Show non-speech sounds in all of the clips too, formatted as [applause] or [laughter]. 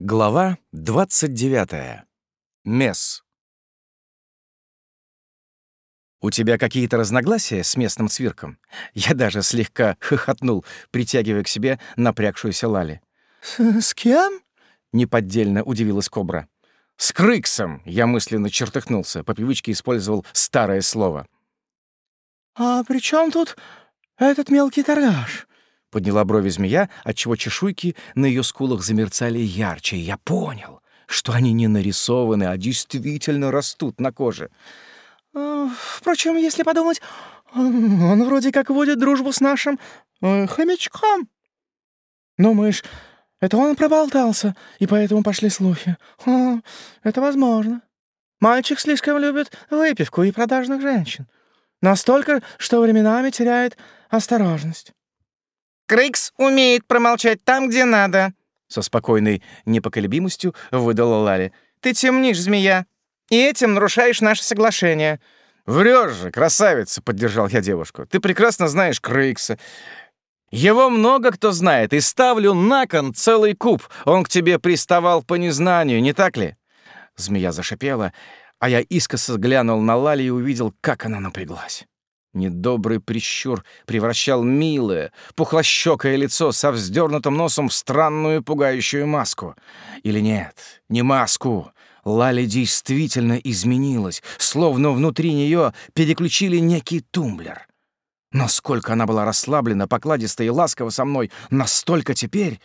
Глава 29. Месс. «У тебя какие-то разногласия с местным цвирком?» Я даже слегка хохотнул, притягивая к себе напрягшуюся Лали. «С, [laughs] с кем?» — неподдельно удивилась Кобра. «С Крыксом!» — я мысленно чертыхнулся, по привычке использовал старое слово. «А при чем тут этот мелкий торгаш?» Подняла брови змея, отчего чешуйки на ее скулах замерцали ярче, я понял, что они не нарисованы, а действительно растут на коже. А, «Впрочем, если подумать, он, он вроде как водит дружбу с нашим э, хомячком. Думаешь, это он проболтался, и поэтому пошли слухи? О, это возможно. Мальчик слишком любит выпивку и продажных женщин. Настолько, что временами теряет осторожность. Крикс умеет промолчать там, где надо», — со спокойной непоколебимостью выдала Лали. «Ты темнишь, змея, и этим нарушаешь наше соглашение». «Врёшь же, красавица!» — поддержал я девушку. «Ты прекрасно знаешь Крейкса. Его много кто знает, и ставлю на кон целый куб. Он к тебе приставал по незнанию, не так ли?» Змея зашипела, а я искоса глянул на Лали и увидел, как она напряглась. Недобрый прищур превращал милое, пухлощёкое лицо со вздернутым носом в странную пугающую маску. Или нет, не маску. Лали действительно изменилась, словно внутри нее переключили некий тумблер. Насколько она была расслаблена, покладиста и ласкова со мной, настолько теперь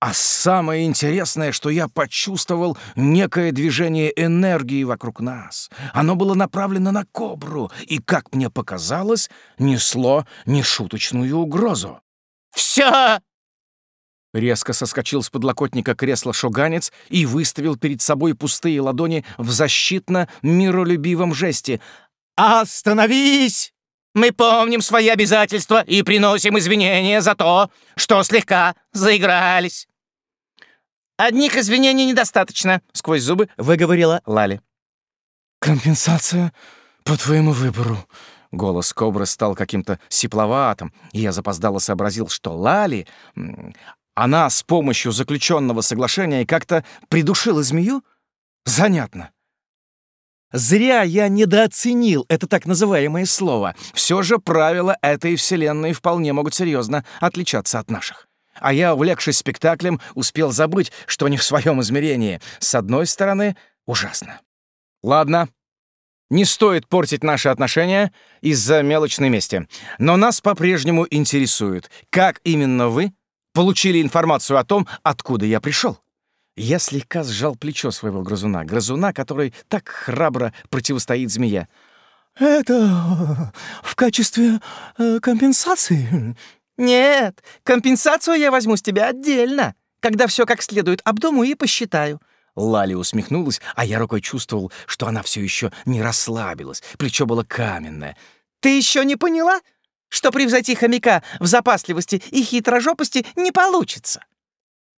а самое интересное, что я почувствовал некое движение энергии вокруг нас. Оно было направлено на кобру и, как мне показалось, несло нешуточную угрозу. «Всё!» Резко соскочил с подлокотника кресла шуганец и выставил перед собой пустые ладони в защитно-миролюбивом жесте. «Остановись! Мы помним свои обязательства и приносим извинения за то, что слегка заигрались». «Одних извинений недостаточно», — сквозь зубы выговорила Лали. «Компенсация по твоему выбору». Голос Кобры стал каким-то сипловатым, и я запоздало сообразил, что Лали... Она с помощью заключенного соглашения как-то придушила змею? Занятно. Зря я недооценил это так называемое слово. Все же правила этой вселенной вполне могут серьезно отличаться от наших. А я, увлекшись спектаклем, успел забыть, что не в своем измерении. С одной стороны, ужасно. Ладно, не стоит портить наши отношения из-за мелочной мести. Но нас по-прежнему интересует, как именно вы получили информацию о том, откуда я пришел. Я слегка сжал плечо своего грызуна, грызуна, который так храбро противостоит змея. «Это в качестве э, компенсации?» «Нет, компенсацию я возьму с тебя отдельно, когда все как следует обдумаю и посчитаю». Лали усмехнулась, а я рукой чувствовал, что она все еще не расслабилась, плечо было каменное. «Ты еще не поняла, что превзойти хомяка в запасливости и хитрожопости не получится?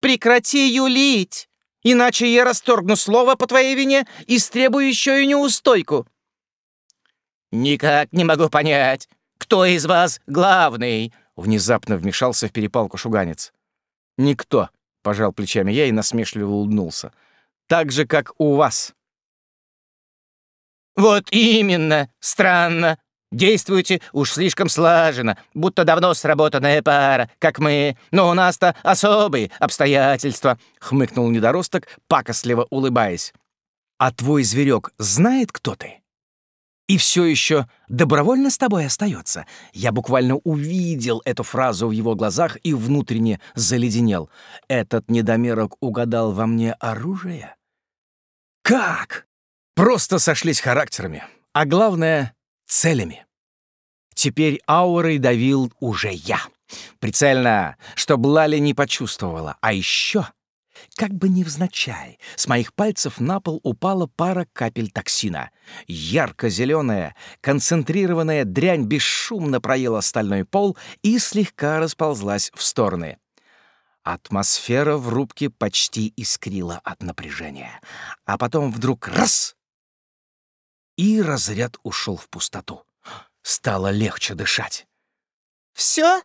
Прекрати юлить, иначе я расторгну слово по твоей вине и стребую еще и неустойку». «Никак не могу понять, кто из вас главный?» Внезапно вмешался в перепалку шуганец. «Никто», — пожал плечами я и насмешливо улыбнулся. «Так же, как у вас». «Вот именно! Странно. Действуете уж слишком слаженно, будто давно сработанная пара, как мы. Но у нас-то особые обстоятельства», — хмыкнул недоросток, пакостливо улыбаясь. «А твой зверек знает, кто ты?» и все еще добровольно с тобой остается. Я буквально увидел эту фразу в его глазах и внутренне заледенел. Этот недомерок угадал во мне оружие? Как? Просто сошлись характерами, а главное — целями. Теперь аурой давил уже я. Прицельно, чтоб Лали не почувствовала. А еще как бы невзначай, с моих пальцев на пол упала пара капель токсина. Ярко-зеленая, концентрированная дрянь бесшумно проела стальной пол и слегка расползлась в стороны. Атмосфера в рубке почти искрила от напряжения. А потом вдруг раз — и разряд ушел в пустоту. Стало легче дышать. «Все?»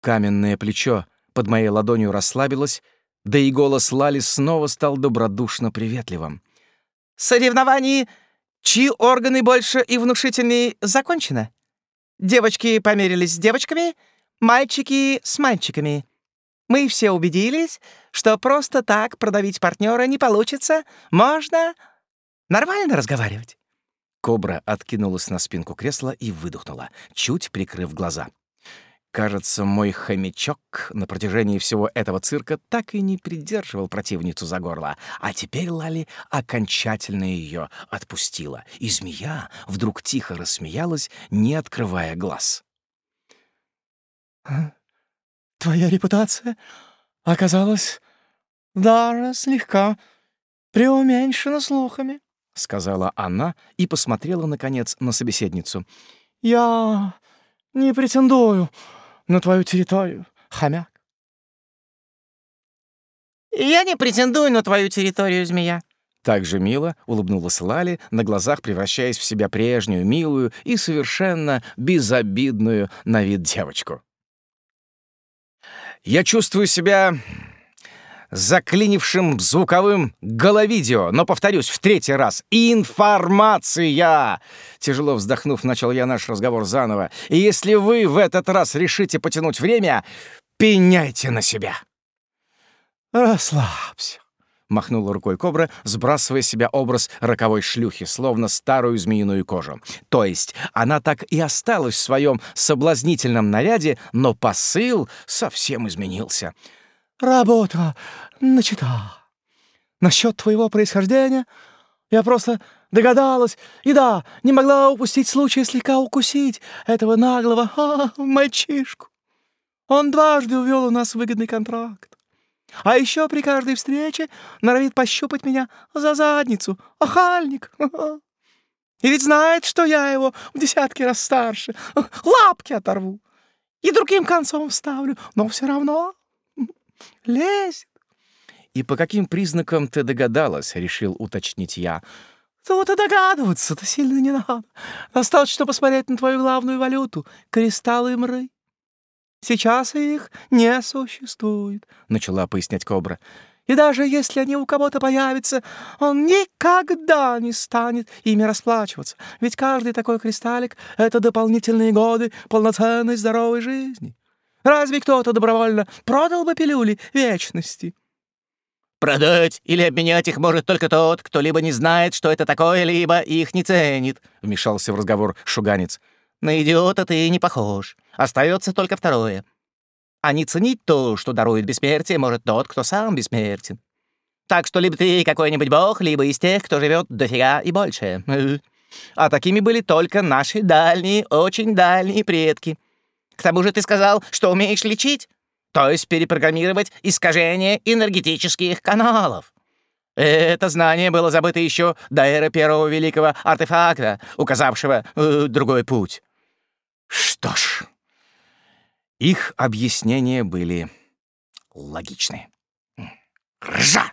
Каменное плечо под моей ладонью расслабилось, Да и голос Лали снова стал добродушно приветливым. «Соревнование, чьи органы больше и внушительнее, закончено. Девочки померились с девочками, мальчики с мальчиками. Мы все убедились, что просто так продавить партнера не получится. Можно нормально разговаривать». Кобра откинулась на спинку кресла и выдохнула, чуть прикрыв глаза. Кажется, мой хомячок на протяжении всего этого цирка так и не придерживал противницу за горло, а теперь Лали окончательно ее отпустила, и змея вдруг тихо рассмеялась, не открывая глаз. «Твоя репутация оказалась даже слегка преуменьшена слухами», — сказала она и посмотрела, наконец, на собеседницу. «Я не претендую на твою территорию, хомяк». «Я не претендую на твою территорию, змея». Так же мило улыбнулась Лали, на глазах превращаясь в себя прежнюю, милую и совершенно безобидную на вид девочку. «Я чувствую себя заклинившим звуковым головидео, но, повторюсь, в третий раз, информация! Тяжело вздохнув, начал я наш разговор заново. И если вы в этот раз решите потянуть время, пеняйте на себя. Расслабься. Махнула рукой кобра, сбрасывая с себя образ роковой шлюхи, словно старую змеиную кожу. То есть она так и осталась в своем соблазнительном наряде, но посыл совсем изменился. Работа начата. Насчет твоего происхождения я просто догадалась, и да, не могла упустить случая слегка укусить этого наглого [laughs] а, мальчишку. Он дважды увел у нас выгодный контракт. А еще при каждой встрече норовит пощупать меня за задницу. Охальник! [laughs] И ведь знает, что я его в десятки раз старше. [laughs] Лапки оторву и другим концом вставлю, но все равно лезет. «И по каким признакам ты догадалась?» — решил уточнить я. Тут и догадываться-то сильно не надо. Достаточно посмотреть на твою главную валюту — кристаллы мры. Сейчас их не существует, — начала пояснять Кобра. И даже если они у кого-то появятся, он никогда не станет ими расплачиваться, ведь каждый такой кристаллик — это дополнительные годы полноценной здоровой жизни. Разве кто-то добровольно продал бы пилюли вечности? «Продать или обменять их может только тот, кто либо не знает, что это такое, либо их не ценит», — вмешался в разговор шуганец. «На идиота ты не похож. Остается только второе. А не ценить то, что дарует бессмертие, может тот, кто сам бессмертен. Так что либо ты какой-нибудь бог, либо из тех, кто живет дофига и больше. А такими были только наши дальние, очень дальние предки. К тому же ты сказал, что умеешь лечить, то есть перепрограммировать искажение энергетических каналов. Это знание было забыто еще до эры первого великого артефакта, указавшего э, другой путь. Что ж, их объяснения были логичны. Ржа!